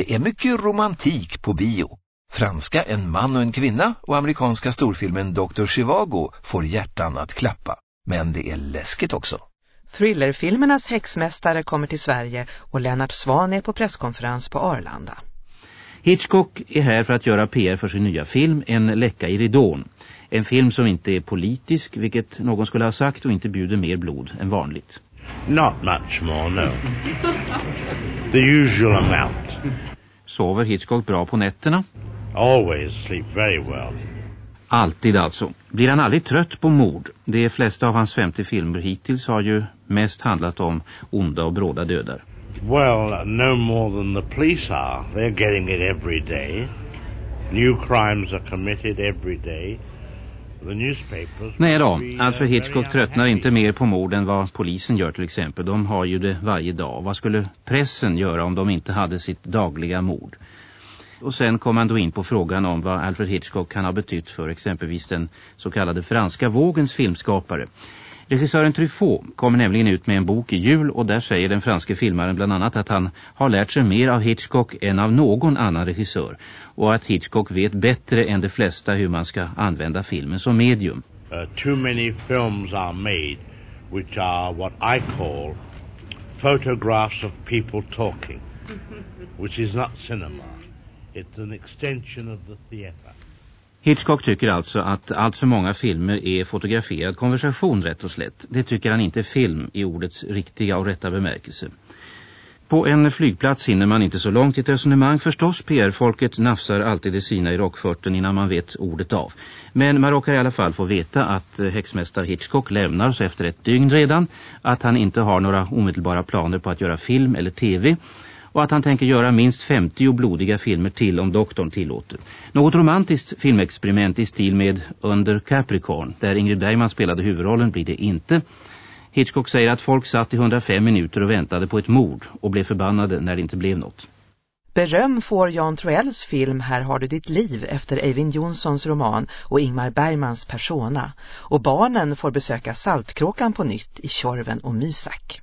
Det är mycket romantik på bio. Franska En man och en kvinna och amerikanska storfilmen Dr. Chivago får hjärtan att klappa. Men det är läskigt också. Thrillerfilmernas häxmästare kommer till Sverige och Lennart Svan är på presskonferens på Arlanda. Hitchcock är här för att göra PR för sin nya film En läcka i ridån. En film som inte är politisk, vilket någon skulle ha sagt, och inte bjuder mer blod än vanligt. Not much more, no. The usual amount. Sover Hitchcock bra på nätterna? Always sleep very well. Alltid alltså. Blir han aldrig trött på mord? De flesta av hans 50 filmer hittills har ju mest handlat om onda och bråda dödar. Well, no more than the police are. They're getting it every day. New crimes are committed every day. Nej då, Alfred Hitchcock tröttnar inte mer på mord än vad polisen gör till exempel. De har ju det varje dag. Vad skulle pressen göra om de inte hade sitt dagliga mord? Och sen kom han då in på frågan om vad Alfred Hitchcock kan ha betytt för exempelvis den så kallade franska vågens filmskapare. Regissören Truffaut kommer nämligen ut med en bok i jul och där säger den franske filmaren bland annat att han har lärt sig mer av Hitchcock än av någon annan regissör och att Hitchcock vet bättre än de flesta hur man ska använda filmen som medium. Uh, too many films are made which are what I call photographs of people talking, which is not cinema. It's an extension of the theater. Hitchcock tycker alltså att allt för många filmer är fotograferad konversation rätt och slätt. Det tycker han inte film i ordets riktiga och rätta bemärkelse. På en flygplats hinner man inte så långt i ett resonemang. Förstås, PR-folket nafsar alltid det sina i rockförten innan man vet ordet av. Men man råkar i alla fall få veta att eh, häxmästare Hitchcock lämnar oss efter ett dygn redan. Att han inte har några omedelbara planer på att göra film eller tv- och att han tänker göra minst 50 blodiga filmer till om doktorn tillåter. Något romantiskt filmexperiment i stil med Under Capricorn, där Ingrid Bergman spelade huvudrollen, blir det inte. Hitchcock säger att folk satt i 105 minuter och väntade på ett mord och blev förbannade när det inte blev något. Beröm får Jan Troells film Här har du ditt liv efter Eivind Jonssons roman och Ingmar Bergmans persona. Och barnen får besöka Saltkråkan på nytt i Tjorven och Mysak.